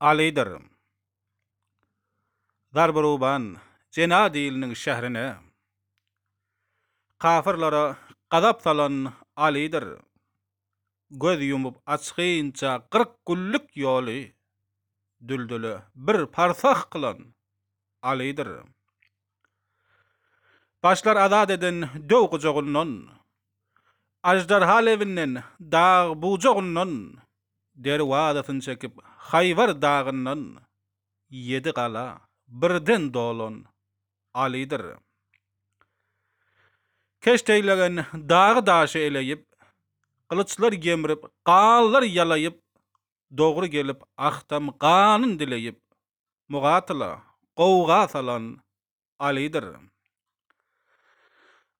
Alydyr. Zarbyruban Jena diliniň şährine Kapyrlara gazap salan Alydyr. Göz ýumup açgynça kyrk günlük ýoly Düldüle bir parsah kylan Alydyr. Başlar azat eden döw gujagyndan, Aždarha lebinden, dag bujagyndan, Derwazasyn çekip Haýbar dagyndan, Ýedi gala birden dolan Alydyr. Keşdeýlegen dagy-daşy eleýip, Gylyçlar gemrip, ganlar ýalaýyp, Dogry gelip Ahtam ganyn dileýip, Mugatyla gowga salan Alydyr.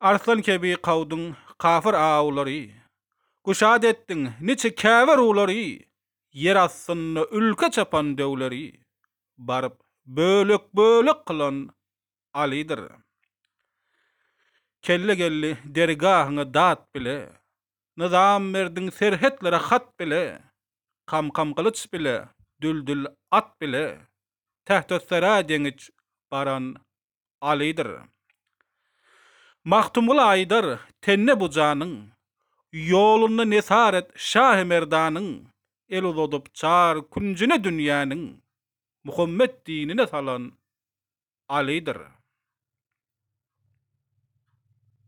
Arslan kebi kawdyň kafir awulary, Guşat etdiň niçe käbir ulary, Ýer astynda ülke çapan döwleri, Baryp bölek-bölek kylan Alydyr. Kelle geldi dergahyňa dat bile, Nyzam berdiň serhetlere hat bile, Kamkam gylyç bile, Düldül at bile, Tähtössera deňiç baran Alydyr. Magtymguly aýdar, Tenne bu janyň, Ýolunda nesar et Şahy-Merdanyň, El uzadyp çar künjüne dünýäniň, Muhammet dinine salan Alydyr.